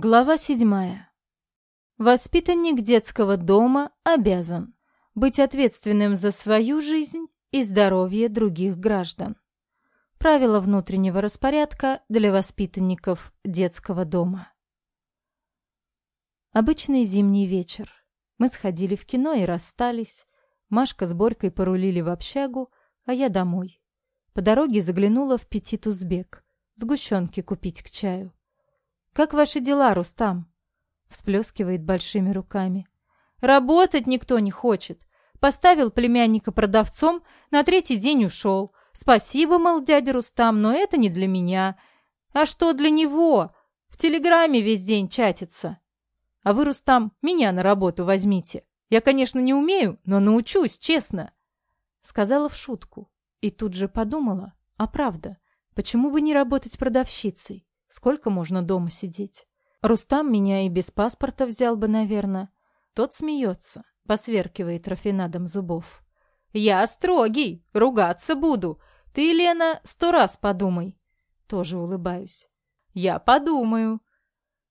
Глава седьмая. Воспитанник детского дома обязан быть ответственным за свою жизнь и здоровье других граждан. Правила внутреннего распорядка для воспитанников детского дома. Обычный зимний вечер. Мы сходили в кино и расстались. Машка с Борькой порулили в общагу, а я домой. По дороге заглянула в Петит Узбек. Сгущенки купить к чаю. «Как ваши дела, Рустам?» Всплескивает большими руками. «Работать никто не хочет. Поставил племянника продавцом, на третий день ушел. Спасибо, мол, дядя Рустам, но это не для меня. А что для него? В Телеграме весь день чатится. А вы, Рустам, меня на работу возьмите. Я, конечно, не умею, но научусь, честно. Сказала в шутку. И тут же подумала, а правда, почему бы не работать продавщицей? Сколько можно дома сидеть? Рустам меня и без паспорта взял бы, наверное. Тот смеется, посверкивает рафинадом зубов. «Я строгий, ругаться буду. Ты, Лена, сто раз подумай». Тоже улыбаюсь. «Я подумаю».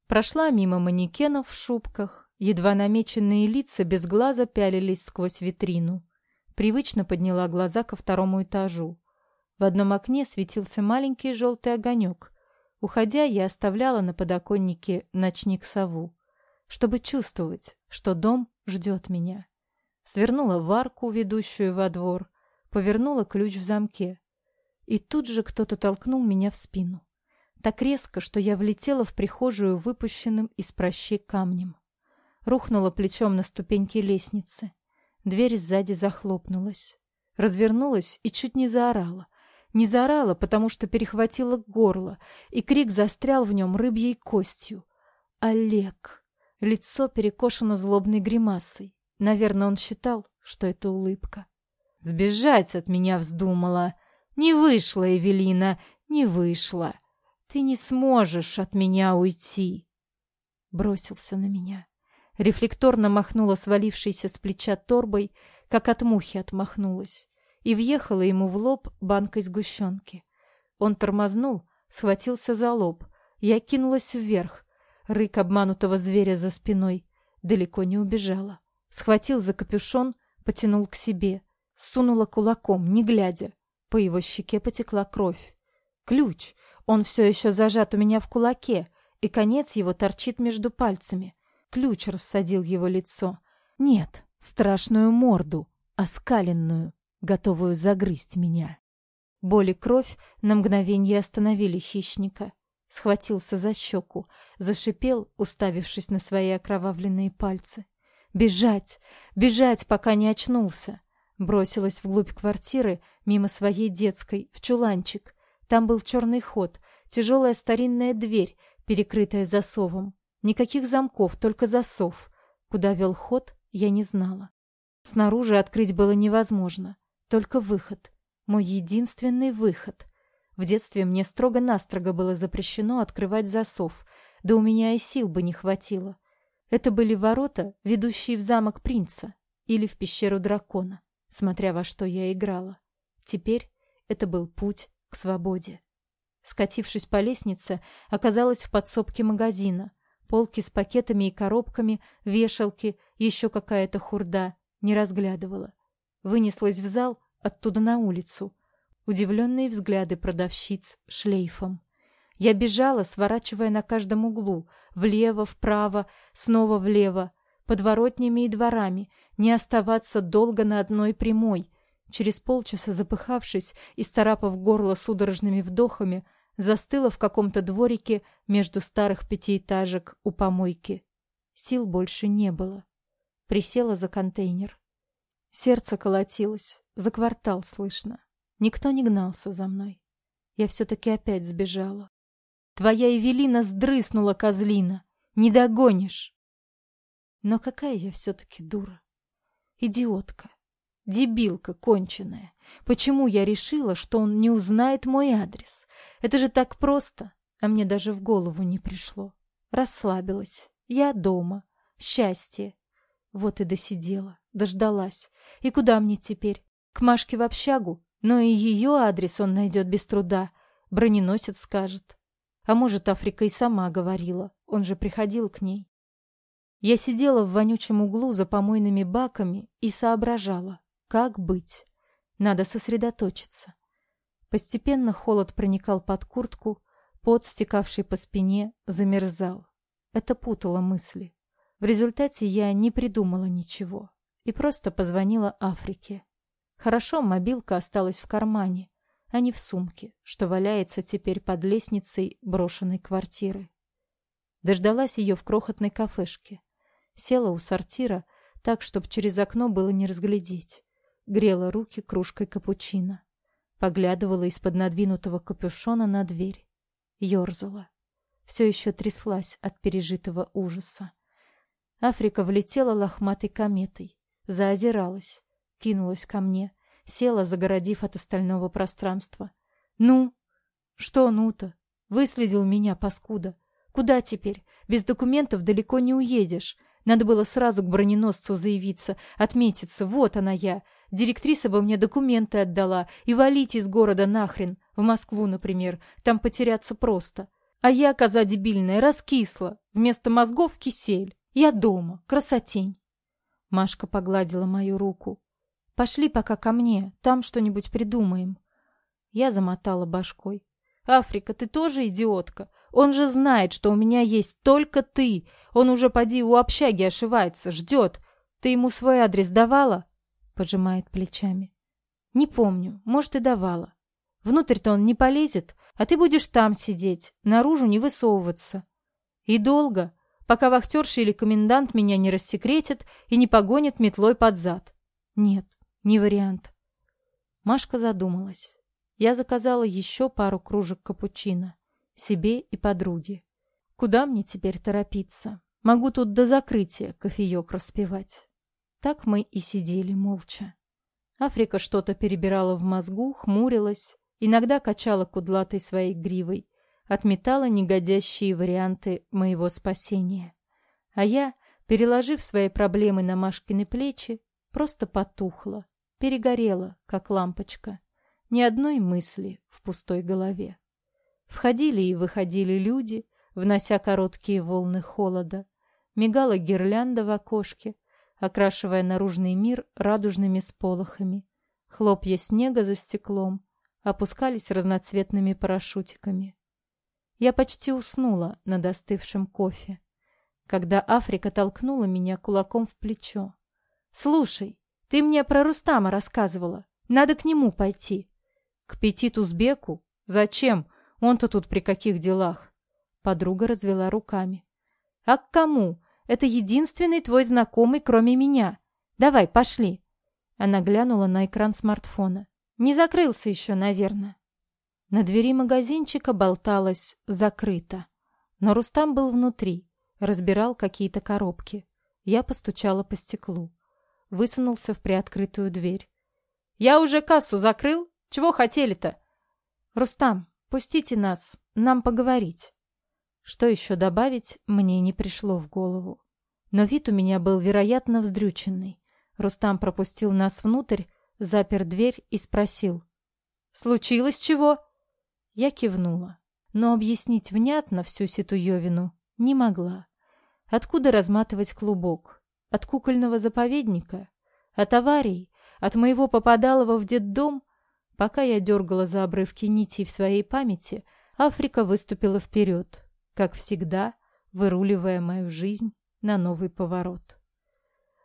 Прошла мимо манекенов в шубках. Едва намеченные лица без глаза пялились сквозь витрину. Привычно подняла глаза ко второму этажу. В одном окне светился маленький желтый огонек. Уходя, я оставляла на подоконнике ночник сову, чтобы чувствовать, что дом ждет меня. Свернула в арку, ведущую во двор, повернула ключ в замке. И тут же кто-то толкнул меня в спину. Так резко, что я влетела в прихожую выпущенным из прощи камнем. Рухнула плечом на ступеньки лестницы. Дверь сзади захлопнулась. Развернулась и чуть не заорала. Не заорала, потому что перехватила горло, и крик застрял в нем рыбьей костью. «Олег!» Лицо перекошено злобной гримасой. Наверное, он считал, что это улыбка. «Сбежать от меня вздумала. Не вышла, Эвелина, не вышла. Ты не сможешь от меня уйти!» Бросился на меня. Рефлекторно махнула свалившейся с плеча торбой, как от мухи отмахнулась, и въехала ему в лоб банкой сгущенки. Он тормознул, схватился за лоб. Я кинулась вверх, Рык обманутого зверя за спиной. Далеко не убежала. Схватил за капюшон, потянул к себе. Сунула кулаком, не глядя. По его щеке потекла кровь. Ключ. Он все еще зажат у меня в кулаке, и конец его торчит между пальцами. Ключ рассадил его лицо. Нет, страшную морду, оскаленную, готовую загрызть меня. Боль и кровь на мгновение остановили хищника схватился за щеку, зашипел, уставившись на свои окровавленные пальцы. «Бежать! Бежать, пока не очнулся!» Бросилась вглубь квартиры, мимо своей детской, в чуланчик. Там был черный ход, тяжелая старинная дверь, перекрытая засовом. Никаких замков, только засов. Куда вел ход, я не знала. Снаружи открыть было невозможно. Только выход. Мой единственный выход — в детстве мне строго-настрого было запрещено открывать засов, да у меня и сил бы не хватило. Это были ворота, ведущие в замок принца или в пещеру дракона, смотря во что я играла. Теперь это был путь к свободе. Скатившись по лестнице, оказалась в подсобке магазина. Полки с пакетами и коробками, вешалки, еще какая-то хурда. Не разглядывала. Вынеслась в зал, оттуда на улицу удивленные взгляды продавщиц шлейфом. Я бежала, сворачивая на каждом углу, влево, вправо, снова влево, подворотнями и дворами, не оставаться долго на одной прямой. Через полчаса, запыхавшись и старапав горло судорожными вдохами, застыла в каком-то дворике между старых пятиэтажек у помойки. Сил больше не было. Присела за контейнер. Сердце колотилось, за квартал слышно. Никто не гнался за мной. Я все-таки опять сбежала. Твоя Эвелина сдрыснула, козлина. Не догонишь. Но какая я все-таки дура. Идиотка. Дебилка конченая. Почему я решила, что он не узнает мой адрес? Это же так просто. А мне даже в голову не пришло. Расслабилась. Я дома. Счастье. Вот и досидела. Дождалась. И куда мне теперь? К Машке в общагу? Но и ее адрес он найдет без труда. Броненосец скажет. А может, Африка и сама говорила. Он же приходил к ней. Я сидела в вонючем углу за помойными баками и соображала, как быть. Надо сосредоточиться. Постепенно холод проникал под куртку, пот, стекавший по спине, замерзал. Это путало мысли. В результате я не придумала ничего и просто позвонила Африке. Хорошо, мобилка осталась в кармане, а не в сумке, что валяется теперь под лестницей брошенной квартиры. Дождалась ее в крохотной кафешке. Села у сортира, так, чтобы через окно было не разглядеть. Грела руки кружкой капучино. Поглядывала из-под надвинутого капюшона на дверь. Ёрзала. Все еще тряслась от пережитого ужаса. Африка влетела лохматой кометой. Заозиралась. Кинулась ко мне. Села, загородив от остального пространства. «Ну?» «Что ну-то?» Выследил меня, паскуда. «Куда теперь? Без документов далеко не уедешь. Надо было сразу к броненосцу заявиться, отметиться. Вот она я. Директриса бы мне документы отдала. И валить из города нахрен. В Москву, например. Там потеряться просто. А я, коза дебильная, раскисла. Вместо мозгов кисель. Я дома. Красотень. Машка погладила мою руку. Пошли пока ко мне. Там что-нибудь придумаем. Я замотала башкой. Африка, ты тоже идиотка. Он же знает, что у меня есть только ты. Он уже поди у общаги ошивается, ждет. Ты ему свой адрес давала? Пожимает плечами. Не помню, может и давала. Внутрь-то он не полезет, а ты будешь там сидеть, наружу не высовываться. И долго, пока вахтерша или комендант меня не рассекретят и не погонят метлой под зад. Нет, не вариант. Машка задумалась. Я заказала еще пару кружек капучино. Себе и подруге. Куда мне теперь торопиться? Могу тут до закрытия кофеек распивать. Так мы и сидели молча. Африка что-то перебирала в мозгу, хмурилась, иногда качала кудлатой своей гривой, отметала негодящие варианты моего спасения. А я, переложив свои проблемы на Машкины плечи, просто потухла, перегорела, как лампочка. Ни одной мысли в пустой голове. Входили и выходили люди, внося короткие волны холода. Мигала гирлянда в окошке, окрашивая наружный мир радужными сполохами. Хлопья снега за стеклом опускались разноцветными парашютиками. Я почти уснула над остывшим кофе, когда Африка толкнула меня кулаком в плечо. «Слушай, ты мне про Рустама рассказывала. Надо к нему пойти». «К Петит-Узбеку? Зачем? Он-то тут при каких делах?» Подруга развела руками. «А к кому? Это единственный твой знакомый, кроме меня. Давай, пошли». Она глянула на экран смартфона. «Не закрылся еще, наверное». На двери магазинчика болталось «закрыто». Но Рустам был внутри, разбирал какие-то коробки. Я постучала по стеклу. Высунулся в приоткрытую дверь. «Я уже кассу закрыл? Чего хотели-то?» «Рустам, Пустите нас, нам поговорить. Что еще добавить, мне не пришло в голову. Но вид у меня был, вероятно, вздрюченный. Рустам пропустил нас внутрь, запер дверь и спросил. «Случилось чего?» Я кивнула, но объяснить внятно всю ситуевину не могла. Откуда разматывать клубок? От кукольного заповедника? От аварий? От моего попадалого в детдом? Пока я дергала за обрывки нитей в своей памяти, Африка выступила вперед, как всегда, выруливая мою жизнь на новый поворот.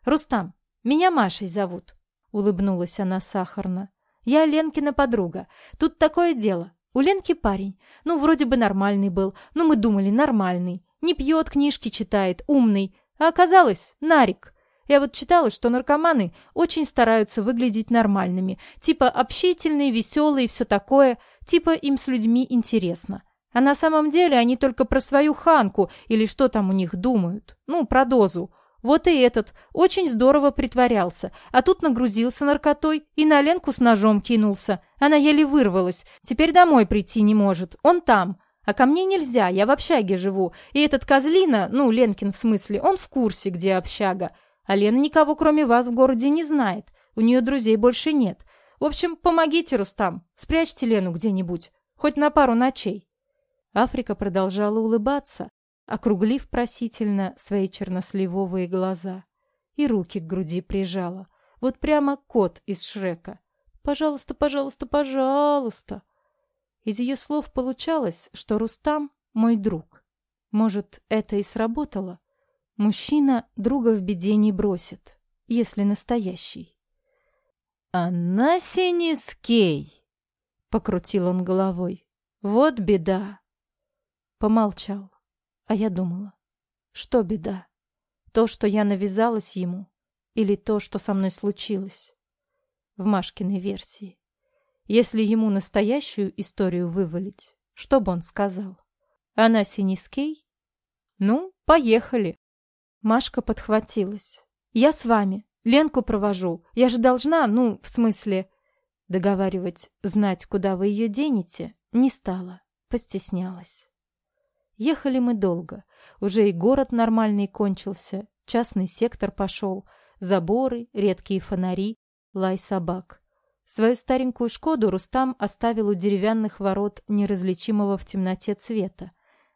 «Рустам, меня Машей зовут», — улыбнулась она сахарно. «Я Ленкина подруга. Тут такое дело. У Ленки парень. Ну, вроде бы нормальный был. Ну, мы думали, нормальный. Не пьет, книжки читает, умный. А оказалось, Нарик. Я вот читала, что наркоманы очень стараются выглядеть нормальными, типа общительные, веселые все такое, типа им с людьми интересно. А на самом деле они только про свою ханку или что там у них думают. Ну, про дозу. Вот и этот очень здорово притворялся, а тут нагрузился наркотой и на Ленку с ножом кинулся. Она еле вырвалась, теперь домой прийти не может, он там. А ко мне нельзя, я в общаге живу, и этот козлина, ну, Ленкин в смысле, он в курсе, где общага. А Лена никого, кроме вас, в городе не знает. У нее друзей больше нет. В общем, помогите, Рустам. Спрячьте Лену где-нибудь. Хоть на пару ночей. Африка продолжала улыбаться, округлив просительно свои черносливовые глаза. И руки к груди прижала. Вот прямо кот из Шрека. «Пожалуйста, пожалуйста, пожалуйста!» Из ее слов получалось, что Рустам — мой друг. Может, это и сработало? Мужчина друга в беде не бросит, если настоящий. «Она синискей!» — покрутил он головой. «Вот беда!» Помолчал. А я думала, что беда? То, что я навязалась ему, или то, что со мной случилось? В Машкиной версии. Если ему настоящую историю вывалить, что бы он сказал? Она Синискей? Ну, поехали. Машка подхватилась. Я с вами. Ленку провожу. Я же должна, ну, в смысле... Договаривать, знать, куда вы ее денете, не стала. Постеснялась. Ехали мы долго. Уже и город нормальный кончился, частный сектор пошел, заборы, редкие фонари, лай собак. Свою старенькую «Шкоду» Рустам оставил у деревянных ворот неразличимого в темноте цвета.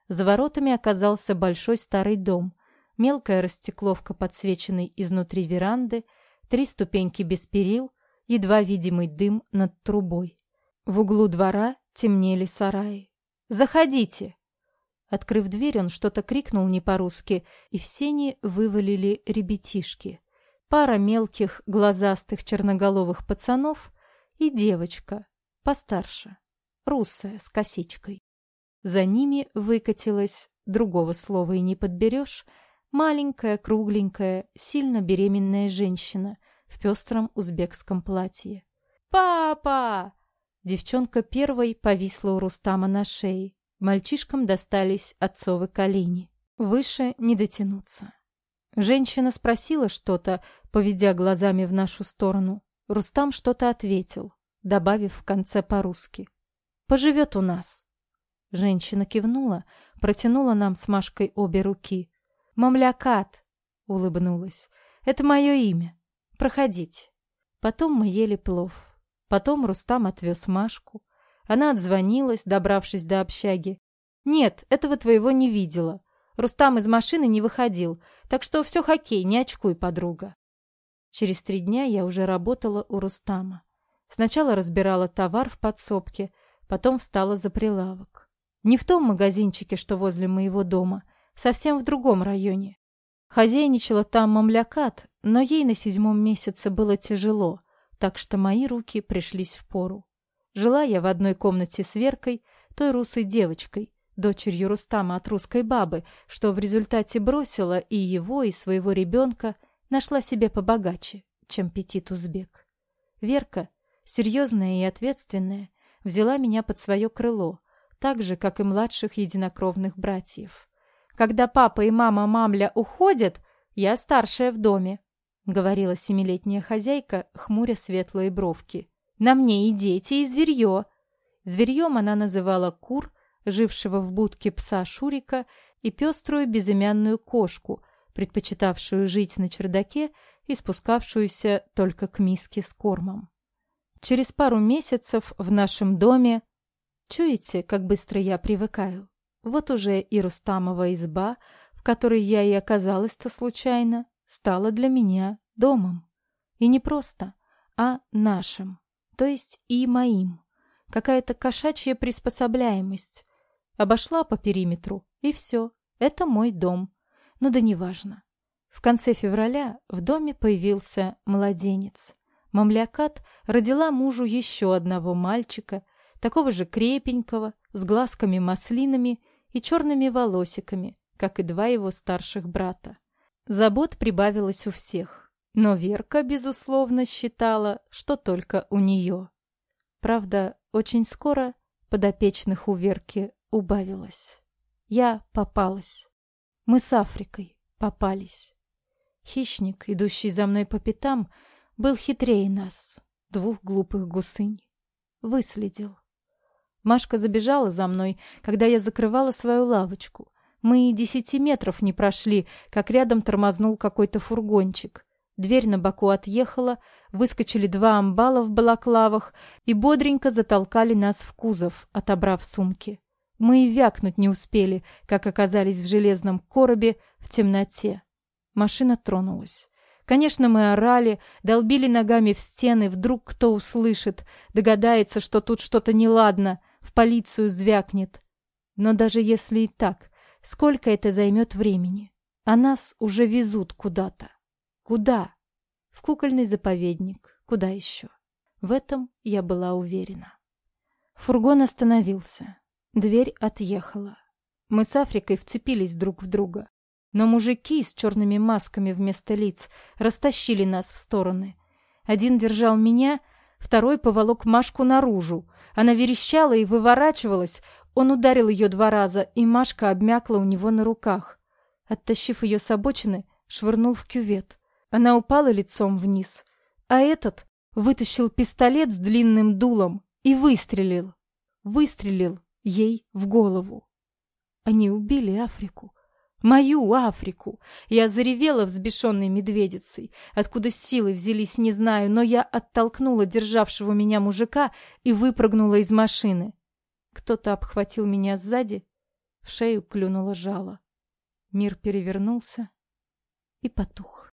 За воротами оказался большой старый дом, мелкая растекловка, подсвеченной изнутри веранды, три ступеньки без перил, едва видимый дым над трубой. В углу двора темнели сараи. «Заходите!» Открыв дверь, он что-то крикнул не по-русски, и в сени вывалили ребятишки. Пара мелких, глазастых, черноголовых пацанов и девочка, постарше, русая, с косичкой. За ними выкатилась, другого слова и не подберешь, маленькая, кругленькая, сильно беременная женщина в пестром узбекском платье. «Папа!» Девчонка первой повисла у Рустама на шее. Мальчишкам достались отцовы колени. Выше не дотянуться. Женщина спросила что-то, поведя глазами в нашу сторону. Рустам что-то ответил, добавив в конце по-русски. «Поживет у нас». Женщина кивнула, протянула нам с Машкой обе руки. «Мамлякат!» — улыбнулась. «Это мое имя. Проходите». Потом мы ели плов. Потом Рустам отвез Машку. Она отзвонилась, добравшись до общаги. «Нет, этого твоего не видела. Рустам из машины не выходил, так что все хоккей, не очкуй, подруга». Через три дня я уже работала у Рустама. Сначала разбирала товар в подсобке, потом встала за прилавок. Не в том магазинчике, что возле моего дома, совсем в другом районе. Хозяйничала там мамлякат, но ей на седьмом месяце было тяжело, так что мои руки пришлись в пору. Жила я в одной комнате с Веркой, той русой девочкой, дочерью Рустама от русской бабы, что в результате бросила и его, и своего ребенка, нашла себе побогаче, чем Петит Узбек. Верка, серьезная и ответственная, взяла меня под свое крыло, так же, как и младших единокровных братьев. Когда папа и мама Мамля уходят, я старшая в доме, — говорила семилетняя хозяйка, хмуря светлые бровки. На мне и дети, и зверье. Зверьем она называла кур, жившего в будке пса Шурика, и пеструю безымянную кошку, предпочитавшую жить на чердаке и спускавшуюся только к миске с кормом. Через пару месяцев в нашем доме... Чуете, как быстро я привыкаю? Вот уже и Рустамова изба, в которой я и оказалась-то случайно, стала для меня домом. И не просто, а нашим то есть и моим. Какая-то кошачья приспособляемость. Обошла по периметру, и все. Это мой дом. Но да неважно. В конце февраля в доме появился младенец. Мамлякат родила мужу еще одного мальчика, такого же крепенького, с глазками-маслинами и черными волосиками, как и два его старших брата. Забот прибавилось у всех. Но Верка, безусловно, считала, что только у нее. Правда, очень скоро подопечных у Верки убавилось. Я попалась. Мы с Африкой попались. Хищник, идущий за мной по пятам, был хитрее нас, двух глупых гусынь. Выследил. Машка забежала за мной, когда я закрывала свою лавочку. Мы и десяти метров не прошли, как рядом тормознул какой-то фургончик. Дверь на боку отъехала, выскочили два амбала в балаклавах и бодренько затолкали нас в кузов, отобрав сумки. Мы и вякнуть не успели, как оказались в железном коробе в темноте. Машина тронулась. Конечно, мы орали, долбили ногами в стены, вдруг кто услышит, догадается, что тут что-то неладно, в полицию звякнет. Но даже если и так, сколько это займет времени? А нас уже везут куда-то. Куда? В кукольный заповедник. Куда еще? В этом я была уверена. Фургон остановился. Дверь отъехала. Мы с Африкой вцепились друг в друга. Но мужики с черными масками вместо лиц растащили нас в стороны. Один держал меня, второй поволок Машку наружу. Она верещала и выворачивалась. Он ударил ее два раза, и Машка обмякла у него на руках. Оттащив ее с обочины, швырнул в кювет. Она упала лицом вниз. А этот вытащил пистолет с длинным дулом и выстрелил. Выстрелил ей в голову. Они убили Африку. Мою Африку. Я заревела взбешенной медведицей. Откуда силы взялись, не знаю, но я оттолкнула державшего меня мужика и выпрыгнула из машины. Кто-то обхватил меня сзади, в шею клюнуло жало. Мир перевернулся и потух.